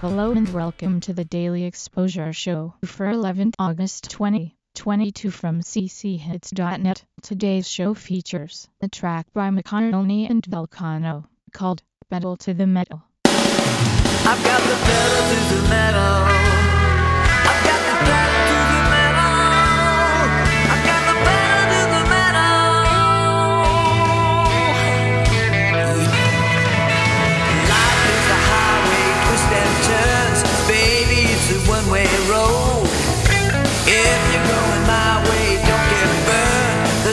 Hello and welcome to the Daily Exposure Show for 11th August 2022 from cchits.net. Today's show features the track by McCartney and Volcano called Pedal to the Metal.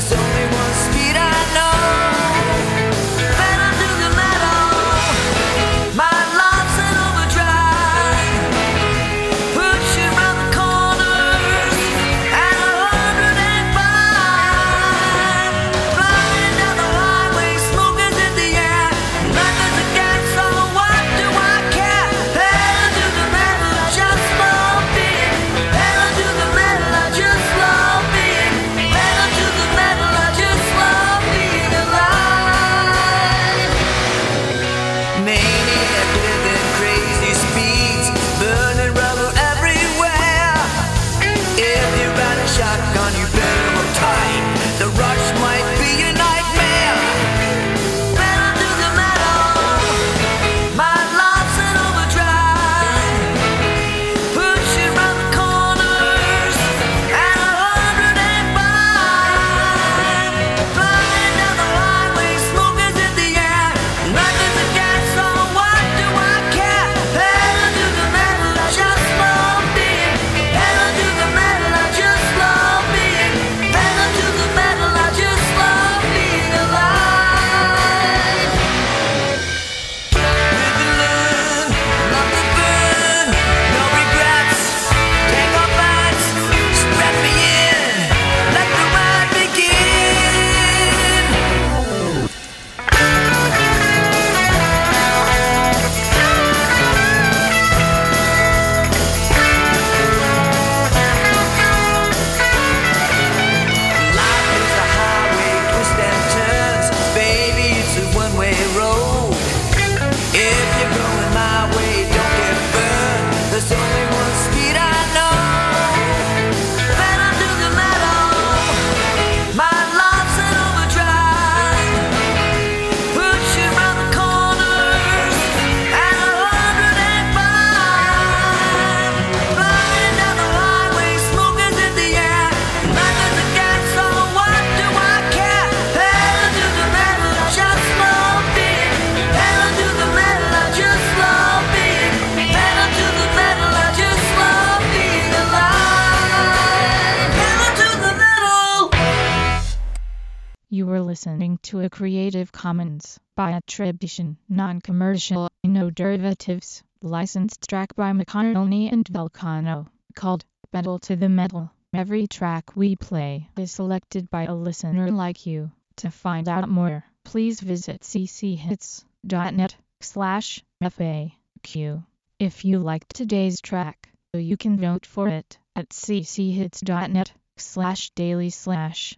so Maybe You were listening to a Creative Commons by attribution, non-commercial, no derivatives, licensed track by McCartney and Volcano, called Pedal to the Metal. Every track we play is selected by a listener like you. To find out more, please visit cchits.net slash FAQ. If you liked today's track, you can vote for it at cchits.net slash daily slash